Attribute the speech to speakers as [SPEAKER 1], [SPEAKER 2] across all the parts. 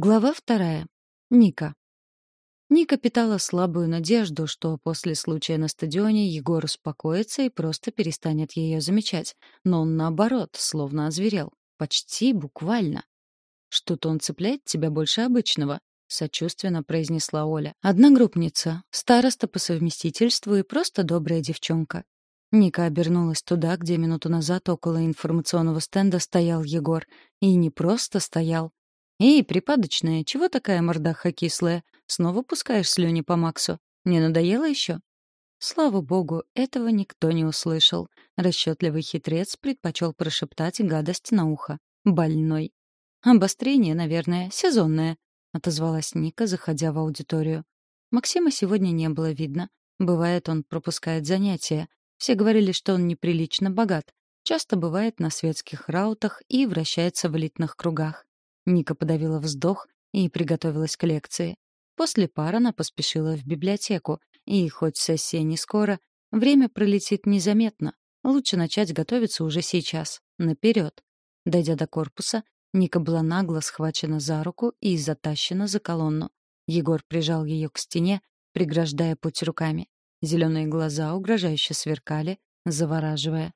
[SPEAKER 1] Глава вторая. Ника. Ника питала слабую надежду, что после случая на стадионе Егор успокоится и просто перестанет ее замечать. Но он, наоборот, словно озверел. Почти буквально. «Что-то он цепляет тебя больше обычного», — сочувственно произнесла Оля. «Одногруппница, староста по совместительству и просто добрая девчонка». Ника обернулась туда, где минуту назад около информационного стенда стоял Егор. И не просто стоял, «Эй, припадочная, чего такая мордаха кислая? Снова пускаешь слюни по Максу? Не надоело еще?» Слава богу, этого никто не услышал. Расчетливый хитрец предпочел прошептать гадость на ухо. «Больной». «Обострение, наверное, сезонное», — отозвалась Ника, заходя в аудиторию. Максима сегодня не было видно. Бывает, он пропускает занятия. Все говорили, что он неприлично богат. Часто бывает на светских раутах и вращается в элитных кругах. Ника подавила вздох и приготовилась к лекции. После пар она поспешила в библиотеку, и хоть сессия не скоро, время пролетит незаметно. Лучше начать готовиться уже сейчас, наперед. Дойдя до корпуса, Ника была нагло схвачена за руку и затащена за колонну. Егор прижал ее к стене, преграждая путь руками. Зеленые глаза угрожающе сверкали, завораживая.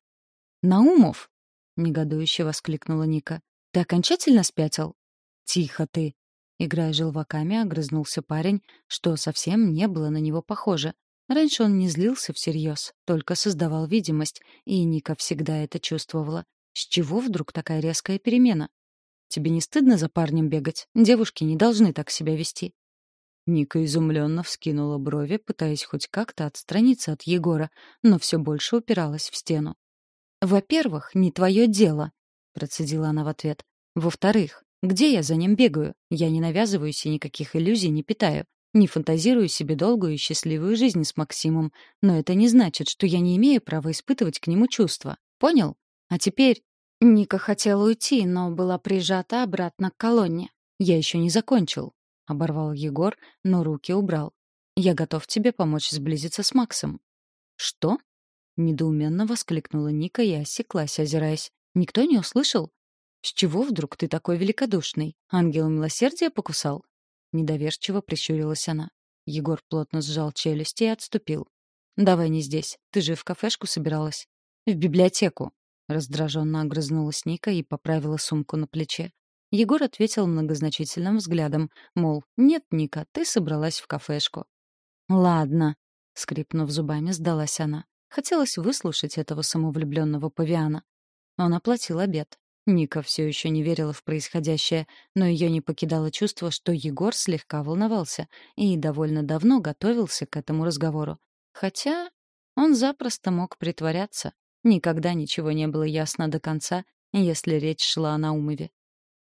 [SPEAKER 1] «Наумов!» — негодующе воскликнула Ника. «Ты окончательно спятил?» «Тихо ты!» Играя желваками, огрызнулся парень, что совсем не было на него похоже. Раньше он не злился всерьез, только создавал видимость, и Ника всегда это чувствовала. С чего вдруг такая резкая перемена? Тебе не стыдно за парнем бегать? Девушки не должны так себя вести. Ника изумленно вскинула брови, пытаясь хоть как-то отстраниться от Егора, но все больше упиралась в стену. «Во-первых, не твое дело», — процедила она в ответ. «Во-вторых, где я за ним бегаю? Я не навязываюсь и никаких иллюзий не питаю. Не фантазирую себе долгую и счастливую жизнь с Максимом. Но это не значит, что я не имею права испытывать к нему чувства. Понял? А теперь... Ника хотела уйти, но была прижата обратно к колонне. «Я еще не закончил», — оборвал Егор, но руки убрал. «Я готов тебе помочь сблизиться с Максом». «Что?» — недоуменно воскликнула Ника и осеклась, озираясь. «Никто не услышал? «С чего вдруг ты такой великодушный? Ангел милосердия покусал?» Недоверчиво прищурилась она. Егор плотно сжал челюсти и отступил. «Давай не здесь. Ты же в кафешку собиралась?» «В библиотеку». Раздраженно огрызнулась Ника и поправила сумку на плече. Егор ответил многозначительным взглядом, мол, «Нет, Ника, ты собралась в кафешку». «Ладно», — скрипнув зубами, сдалась она. Хотелось выслушать этого самовлюбленного павиана. Он оплатил обед. Ника все еще не верила в происходящее, но ее не покидало чувство, что Егор слегка волновался и довольно давно готовился к этому разговору. Хотя он запросто мог притворяться. Никогда ничего не было ясно до конца, если речь шла о Наумове.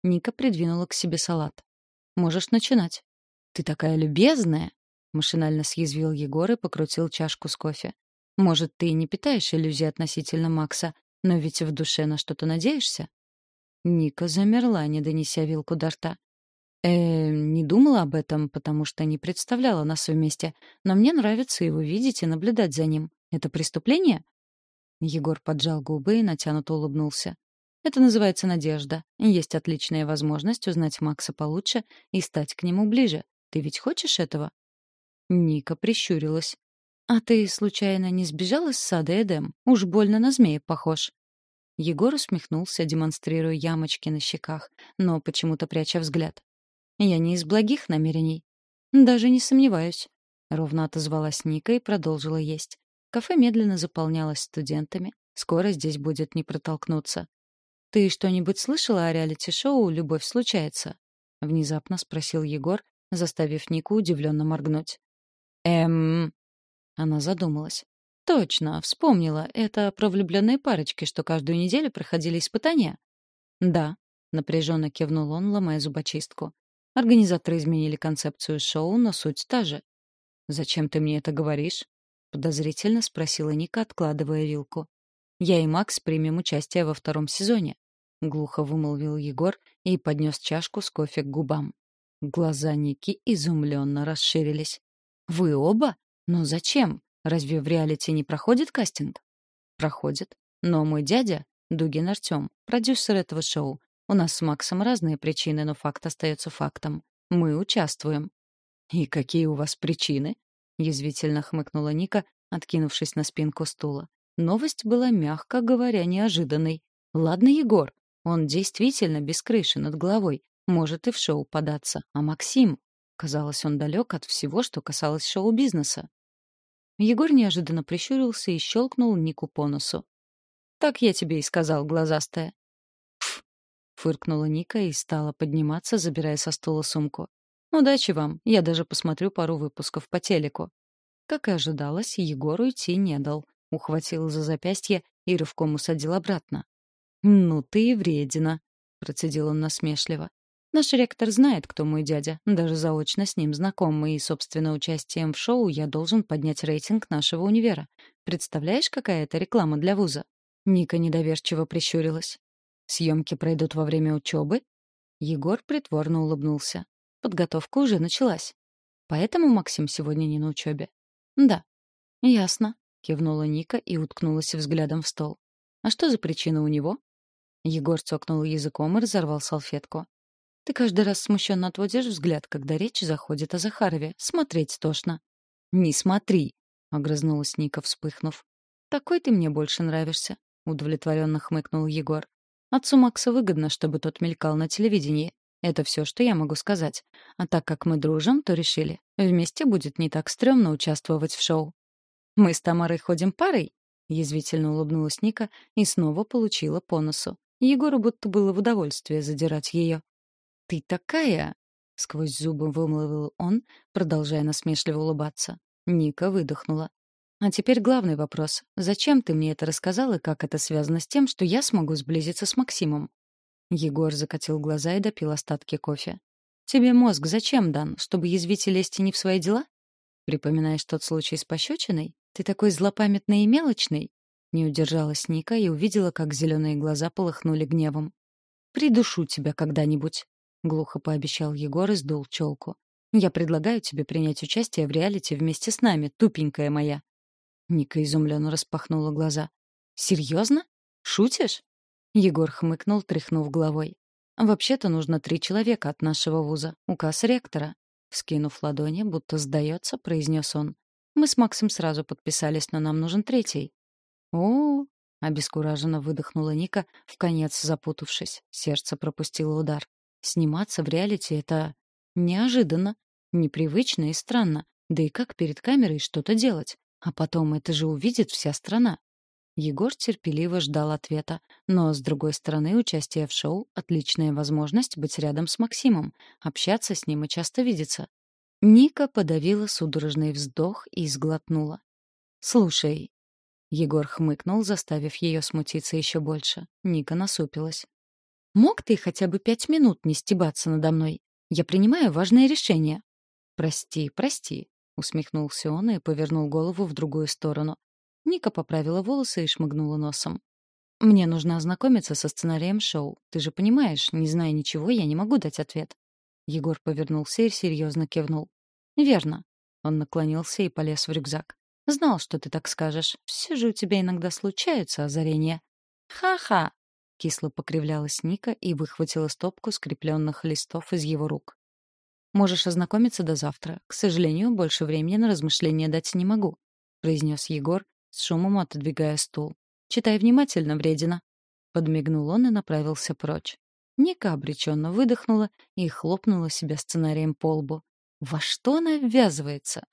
[SPEAKER 1] Ника придвинула к себе салат. «Можешь начинать». «Ты такая любезная!» — машинально съязвил Егор и покрутил чашку с кофе. «Может, ты и не питаешь иллюзий относительно Макса, но ведь в душе на что-то надеешься?» Ника замерла, не донеся вилку до рта. Э, не думала об этом, потому что не представляла нас вместе. Но мне нравится его видеть и наблюдать за ним. Это преступление? Егор поджал губы и натянуто улыбнулся. Это называется надежда. Есть отличная возможность узнать Макса получше и стать к нему ближе. Ты ведь хочешь этого? Ника прищурилась. «А ты, случайно, не сбежал из сада Эдем? Уж больно на змея похож». Егор усмехнулся, демонстрируя ямочки на щеках, но почему-то пряча взгляд. «Я не из благих намерений». «Даже не сомневаюсь», — ровно отозвалась Ника и продолжила есть. Кафе медленно заполнялось студентами. Скоро здесь будет не протолкнуться. «Ты что-нибудь слышала о реалити-шоу «Любовь случается»?» — внезапно спросил Егор, заставив Нику удивленно моргнуть. «Эм...» Она задумалась. «Точно, вспомнила. Это про влюбленные парочки, что каждую неделю проходили испытания?» «Да», — напряженно кивнул он, ломая зубочистку. Организаторы изменили концепцию шоу, но суть та же. «Зачем ты мне это говоришь?» — подозрительно спросила Ника, откладывая вилку. «Я и Макс примем участие во втором сезоне», — глухо вымолвил Егор и поднес чашку с кофе к губам. Глаза Ники изумленно расширились. «Вы оба? Но зачем? Разве в реалити не проходит кастинг?» «Проходит. Но мой дядя, Дугин Артем, продюсер этого шоу, У нас с Максом разные причины, но факт остается фактом. Мы участвуем. «И какие у вас причины?» — язвительно хмыкнула Ника, откинувшись на спинку стула. Новость была, мягко говоря, неожиданной. Ладно, Егор, он действительно без крыши над головой, может и в шоу податься. А Максим? Казалось, он далек от всего, что касалось шоу-бизнеса. Егор неожиданно прищурился и щелкнул Нику по носу. «Так я тебе и сказал, глазастая». «Ф!» — фыркнула Ника и стала подниматься, забирая со стула сумку. «Удачи вам, я даже посмотрю пару выпусков по телеку». Как и ожидалось, Егору идти не дал. Ухватил за запястье и рывком усадил обратно. «Ну ты и вредина», — процедил он насмешливо. «Наш ректор знает, кто мой дядя, даже заочно с ним знаком, и, собственно, участием в шоу я должен поднять рейтинг нашего универа. Представляешь, какая это реклама для вуза?» Ника недоверчиво прищурилась. «Съемки пройдут во время учебы?» Егор притворно улыбнулся. Подготовка уже началась. Поэтому Максим сегодня не на учебе. Да. Ясно, кивнула Ника и уткнулась взглядом в стол. А что за причина у него? Егор цокнул языком и разорвал салфетку. Ты каждый раз смущенно отводишь взгляд, когда речь заходит о Захарове. Смотреть тошно. Не смотри, огрызнулась Ника, вспыхнув. Такой ты мне больше нравишься, удовлетворенно хмыкнул Егор. Отцу Макса выгодно, чтобы тот мелькал на телевидении. Это все, что я могу сказать. А так как мы дружим, то решили. Вместе будет не так стрёмно участвовать в шоу. «Мы с Тамарой ходим парой?» — язвительно улыбнулась Ника и снова получила по носу. Егору будто было в удовольствие задирать ее. «Ты такая!» — сквозь зубы вымолвил он, продолжая насмешливо улыбаться. Ника выдохнула. «А теперь главный вопрос. Зачем ты мне это рассказал и как это связано с тем, что я смогу сблизиться с Максимом?» Егор закатил глаза и допил остатки кофе. «Тебе мозг зачем дан? Чтобы язвить и лезть не в свои дела? Припоминаешь тот случай с пощечиной? Ты такой злопамятный и мелочный?» Не удержалась Ника и увидела, как зеленые глаза полыхнули гневом. «Придушу тебя когда-нибудь», — глухо пообещал Егор и сдул челку. «Я предлагаю тебе принять участие в реалити вместе с нами, тупенькая моя». Ника изумленно распахнула глаза. «Серьезно? Шутишь?» Егор хмыкнул, тряхнув головой. «Вообще-то нужно три человека от нашего вуза. Указ ректора». Скинув ладони, будто сдается, произнес он. «Мы с Максом сразу подписались, но нам нужен третий». «О-о-о!» — обескураженно выдохнула Ника, в конец запутавшись. Сердце пропустило удар. «Сниматься в реалити — это... неожиданно, непривычно и странно. Да и как перед камерой что-то делать? А потом это же увидит вся страна. Егор терпеливо ждал ответа, но, с другой стороны, участие в шоу — отличная возможность быть рядом с Максимом, общаться с ним и часто видеться. Ника подавила судорожный вздох и сглотнула. «Слушай». Егор хмыкнул, заставив ее смутиться еще больше. Ника насупилась. «Мог ты хотя бы пять минут не стебаться надо мной? Я принимаю важное решение». «Прости, прости», — усмехнулся он и повернул голову в другую сторону. Ника поправила волосы и шмыгнула носом. «Мне нужно ознакомиться со сценарием шоу. Ты же понимаешь, не зная ничего, я не могу дать ответ». Егор повернулся и серьезно кивнул. «Верно». Он наклонился и полез в рюкзак. «Знал, что ты так скажешь. Все же у тебя иногда случаются озарения». «Ха-ха!» — кисло покривлялась Ника и выхватила стопку скрепленных листов из его рук. «Можешь ознакомиться до завтра. К сожалению, больше времени на размышления дать не могу», — произнес Егор, с шумом отодвигая стул. «Читай внимательно, вредина!» Подмигнул он и направился прочь. Ника обреченно выдохнула и хлопнула себя сценарием по лбу. «Во что она ввязывается?»